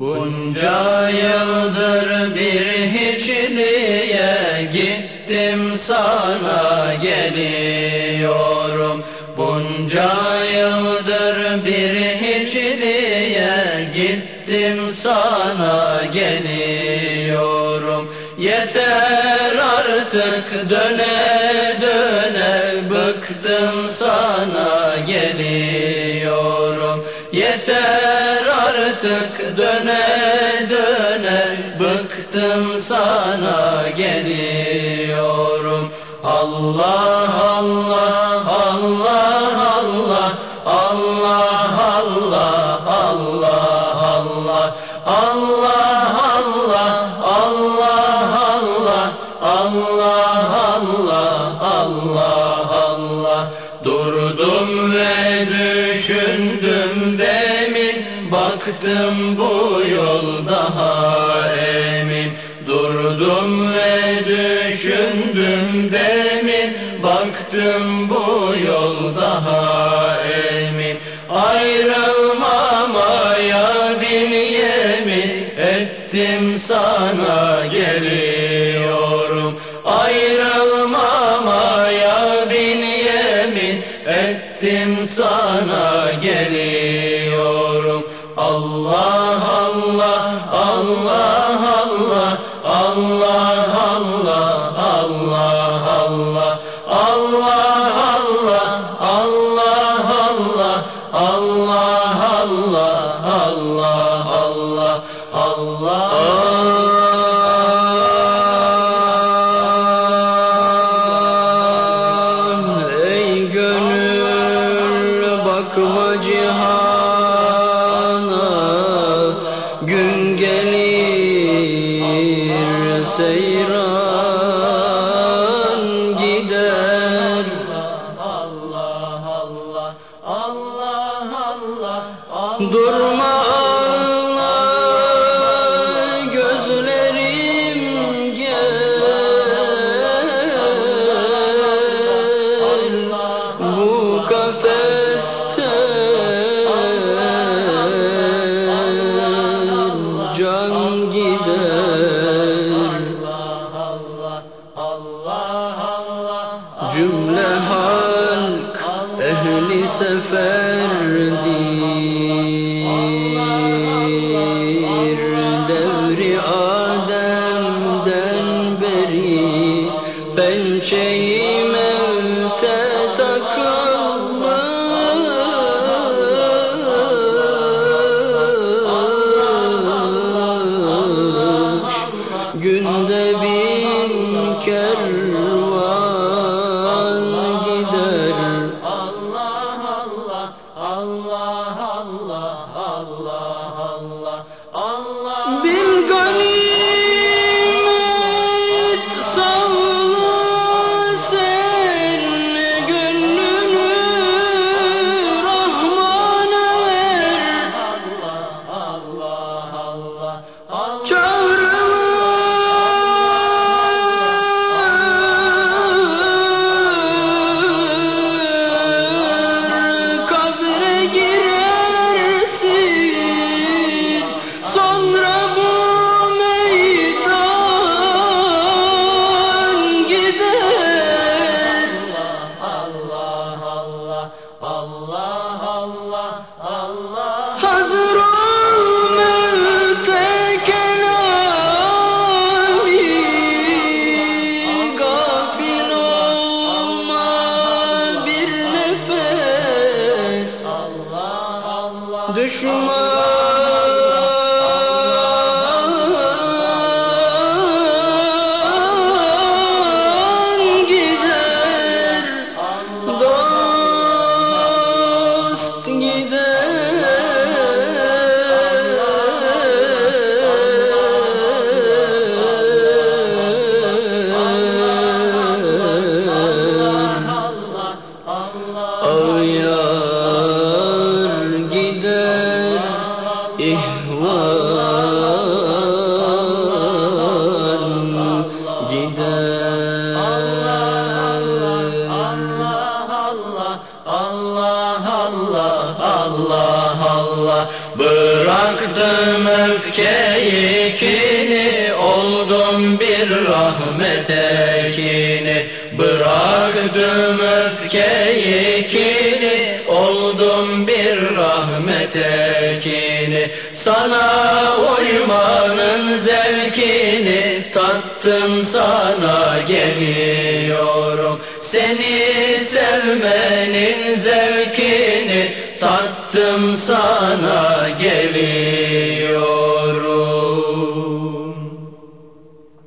Bunca yıldır bir hiçliğe gittim sana geliyorum. Bunca yıldır bir hiçliğe gittim sana geliyorum. Yeter artık döne döne bıktım sana geliyorum. Yeter artık döne döne bıktım sana geliyorum Allah Allah Allah Allah Allah Allah Allah Allah Allah Allah Allah Allah Allah Baktım bu yol daha emin. Durdum ve düşündüm demin. Baktım bu yol daha Allah Allah Allah سيئا جملة هالك أهل سفر دي Düşman öfkeyi kini Oldum bir rahmet ekini Bıraktım öfkeyi kini Oldum bir rahmet ekini Sana uymanın zevkini Tattım sana geliyorum. Seni sevmenin zevkini Tattım sana